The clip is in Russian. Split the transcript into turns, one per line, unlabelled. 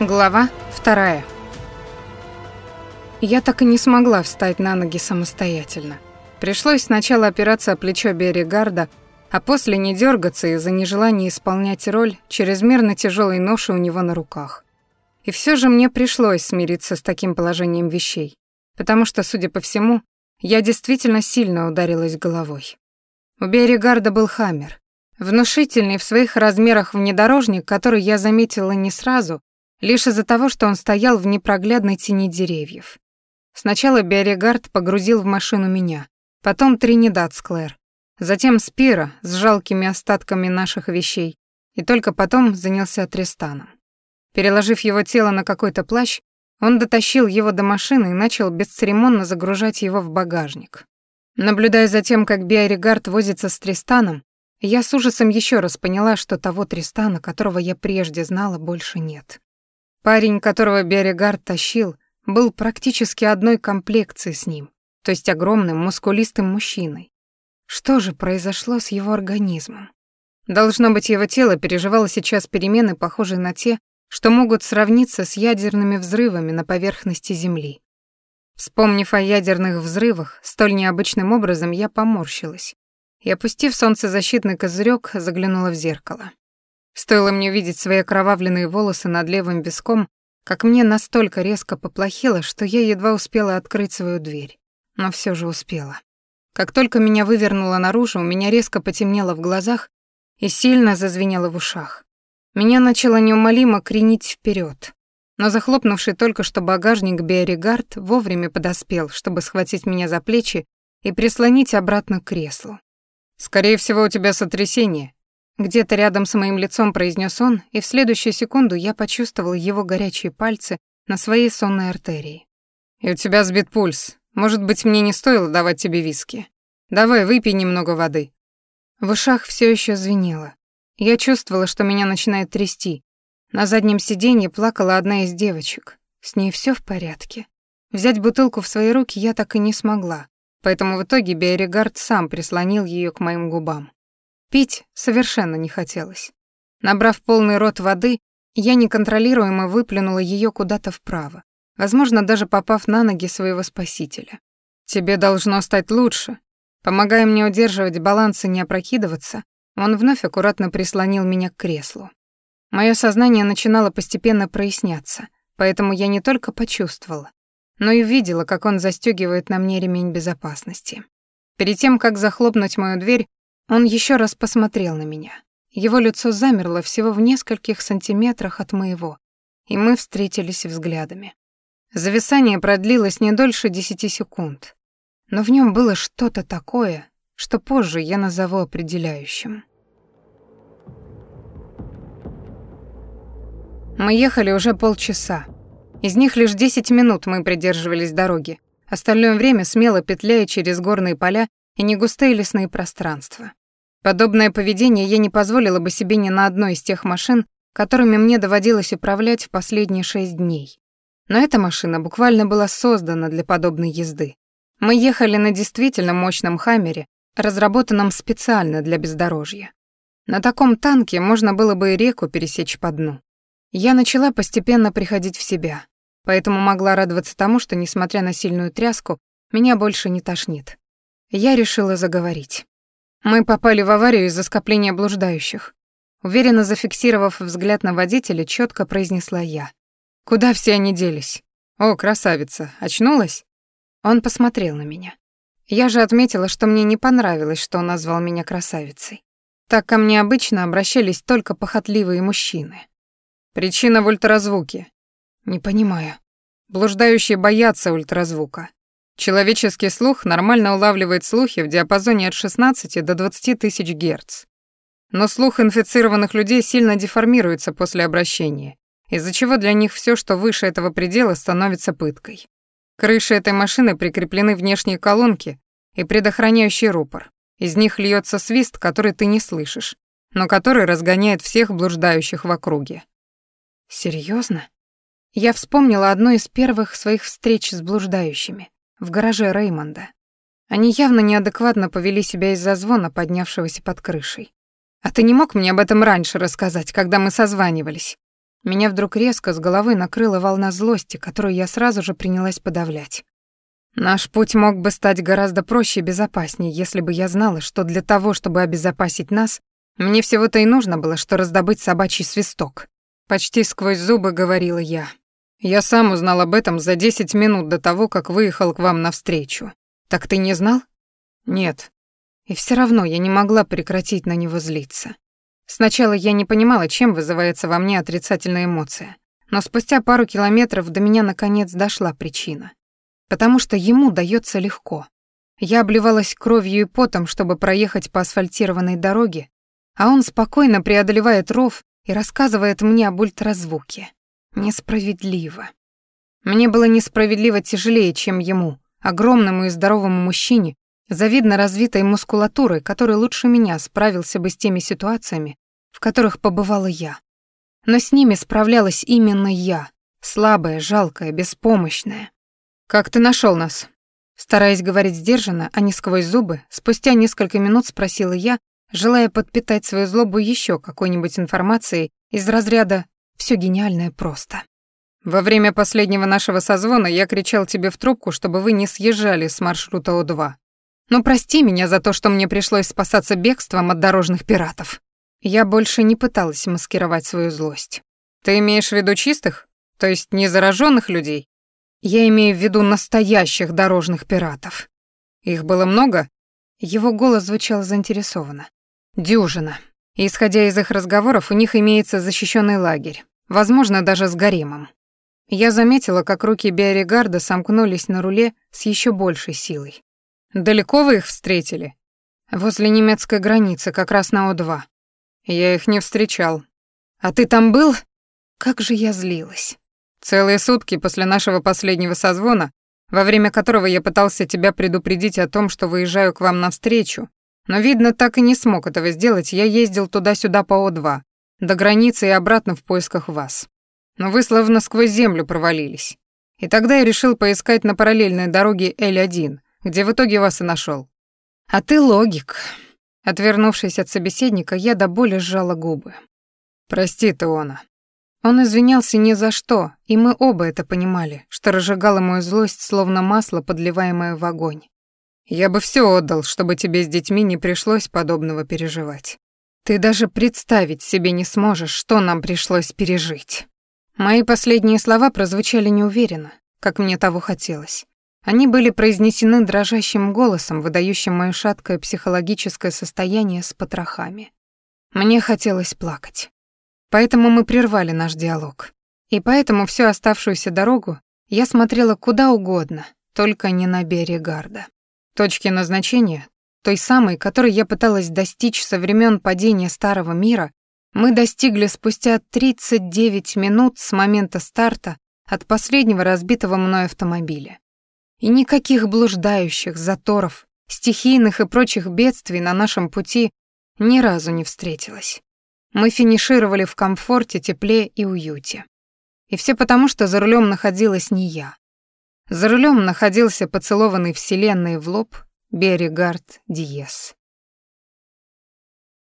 Глава вторая. Я так и не смогла встать на ноги самостоятельно. Пришлось сначала опираться о плечо Берригарда, а после не дергаться из-за нежелания исполнять роль чрезмерно тяжелой ноши у него на руках. И все же мне пришлось смириться с таким положением вещей, потому что, судя по всему, я действительно сильно ударилась головой. У Берригарда был хаммер, внушительный в своих размерах внедорожник, который я заметила не сразу, лишь из-за того, что он стоял в непроглядной тени деревьев. Сначала Биоригард погрузил в машину меня, потом Тринидад с Клэр, затем Спира с жалкими остатками наших вещей, и только потом занялся Тристаном. Переложив его тело на какой-то плащ, он дотащил его до машины и начал бесцеремонно загружать его в багажник. Наблюдая за тем, как Биоригард возится с Тристаном, я с ужасом еще раз поняла, что того Тристана, которого я прежде знала, больше нет. Парень, которого Берегард тащил, был практически одной комплекции с ним, то есть огромным, мускулистым мужчиной. Что же произошло с его организмом? Должно быть, его тело переживало сейчас перемены, похожие на те, что могут сравниться с ядерными взрывами на поверхности Земли. Вспомнив о ядерных взрывах, столь необычным образом я поморщилась и, опустив солнцезащитный козырек, заглянула в зеркало. Стоило мне увидеть свои окровавленные волосы над левым виском, как мне настолько резко поплохело, что я едва успела открыть свою дверь. Но все же успела. Как только меня вывернуло наружу, у меня резко потемнело в глазах и сильно зазвенело в ушах. Меня начало неумолимо кренить вперед, но захлопнувший только что багажник Биоригард вовремя подоспел, чтобы схватить меня за плечи и прислонить обратно к креслу. «Скорее всего, у тебя сотрясение», где-то рядом с моим лицом произнес он, и в следующую секунду я почувствовал его горячие пальцы на своей сонной артерии. «И у тебя сбит пульс. Может быть, мне не стоило давать тебе виски? Давай, выпей немного воды». В ушах все еще звенело. Я чувствовала, что меня начинает трясти. На заднем сиденье плакала одна из девочек. С ней все в порядке. Взять бутылку в свои руки я так и не смогла, поэтому в итоге Биоригард сам прислонил ее к моим губам. Пить совершенно не хотелось. Набрав полный рот воды, я неконтролируемо выплюнула ее куда-то вправо, возможно, даже попав на ноги своего спасителя. «Тебе должно стать лучше». Помогая мне удерживать баланс и не опрокидываться, он вновь аккуратно прислонил меня к креслу. Мое сознание начинало постепенно проясняться, поэтому я не только почувствовала, но и видела, как он застегивает на мне ремень безопасности. Перед тем, как захлопнуть мою дверь, он еще раз посмотрел на меня. Его лицо замерло всего в нескольких сантиметрах от моего, и мы встретились взглядами. Зависание продлилось не дольше десяти секунд, но в нем было что-то такое, что позже я назову определяющим. Мы ехали уже полчаса. Из них лишь десять минут мы придерживались дороги, остальное время смело петляя через горные поля и негустые лесные пространства. Подобное поведение я не позволила бы себе ни на одной из тех машин, которыми мне доводилось управлять в последние шесть дней. Но эта машина буквально была создана для подобной езды. Мы ехали на действительно мощном «Хаммере», разработанном специально для бездорожья. На таком танке можно было бы и реку пересечь по дну. Я начала постепенно приходить в себя, поэтому могла радоваться тому, что, несмотря на сильную тряску, меня больше не тошнит. Я решила заговорить. Мы попали в аварию из-за скопления блуждающих. Уверенно зафиксировав взгляд на водителя, четко произнесла я. Куда все они делись? О, красавица, очнулась? Он посмотрел на меня. Я же отметила, что мне не понравилось, что он назвал меня красавицей. Так ко мне обычно обращались только похотливые мужчины. Причина в ультразвуке. Не понимаю. Блуждающие боятся ультразвука. Человеческий слух нормально улавливает слухи в диапазоне от 16 до 20 тысяч герц. Но слух инфицированных людей сильно деформируется после обращения, из-за чего для них все, что выше этого предела, становится пыткой. Крыши этой машины прикреплены внешние колонки и предохраняющий рупор. Из них льется свист, который ты не слышишь, но который разгоняет всех блуждающих в округе. Серьезно? Я вспомнила одну из первых своих встреч с блуждающими в гараже Реймонда. Они явно неадекватно повели себя из-за звона, поднявшегося под крышей. «А ты не мог мне об этом раньше рассказать, когда мы созванивались?» Меня вдруг резко с головы накрыла волна злости, которую я сразу же принялась подавлять. Наш путь мог бы стать гораздо проще и безопаснее, если бы я знала, что для того, чтобы обезопасить нас, мне всего-то и нужно было, что раздобыть собачий свисток. Почти сквозь зубы говорила я. Я сам узнал об этом за 10 минут до того, как выехал к вам навстречу. Так ты не знал? Нет. И все равно я не могла прекратить на него злиться. Сначала я не понимала, чем вызывается во мне отрицательная эмоция, но спустя пару километров до меня наконец дошла причина потому что ему дается легко. Я обливалась кровью и потом, чтобы проехать по асфальтированной дороге, а он спокойно преодолевает ров и рассказывает мне об ультразвуке. Несправедливо. Мне было несправедливо тяжелее, чем ему, огромному и здоровому мужчине, завидно развитой мускулатурой, который лучше меня справился бы с теми ситуациями, в которых побывала я. Но с ними справлялась именно я, слабая, жалкая, беспомощная. «Как ты нашел нас?» Стараясь говорить сдержанно, а не сквозь зубы, спустя несколько минут спросила я, желая подпитать свою злобу еще какой-нибудь информацией из разряда «все гениальное просто». «Во время последнего нашего созвона я кричал тебе в трубку, чтобы вы не съезжали с маршрута О2. Но прости меня за то, что мне пришлось спасаться бегством от дорожных пиратов». Я больше не пыталась маскировать свою злость. «Ты имеешь в виду чистых? То есть незараженных людей?» Я имею в виду настоящих дорожных пиратов. Их было много? Его голос звучал заинтересованно. Дюжина. Исходя из их разговоров, у них имеется защищенный лагерь, возможно, даже с гаремом. Я заметила, как руки Биоригарда сомкнулись на руле с еще большей силой. «Далеко вы их встретили?» «Возле немецкой границы, как раз на О2. Я их не встречал. А ты там был?» Как же я злилась. Целые сутки после нашего последнего созвона, во время которого я пытался тебя предупредить о том, что выезжаю к вам навстречу, но, видно, так и не смог этого сделать, я ездил туда-сюда по О2, до границы и обратно в поисках вас. Но вы словно сквозь землю провалились. И тогда я решил поискать на параллельной дороге Л1, где в итоге вас и нашел. А ты логик. Отвернувшись от собеседника, я до боли сжала губы. Прости, Теона, он извинялся ни за что, и мы оба это понимали, что разжигало мою злость, словно масло, подливаемое в огонь. Я бы все отдал, чтобы тебе с детьми не пришлось подобного переживать. Ты даже представить себе не сможешь, что нам пришлось пережить. Мои последние слова прозвучали неуверенно, как мне того хотелось. Они были произнесены дрожащим голосом, выдающим моё шаткое психологическое состояние с потрохами. Мне хотелось плакать. Поэтому мы прервали наш диалог. И поэтому всю оставшуюся дорогу я смотрела куда угодно, только не на Берегарда. Точки назначения, той самой, которой я пыталась достичь со времен падения Старого мира, мы достигли спустя 39 минут с момента старта от последнего разбитого мной автомобиля. И никаких блуждающих, заторов, стихийных и прочих бедствий на нашем пути ни разу не встретилось. Мы финишировали в комфорте, тепле и уюте. И все потому, что за рулем находилась не я. За рулем находился поцелованный вселенной в лоб Берегард Диес.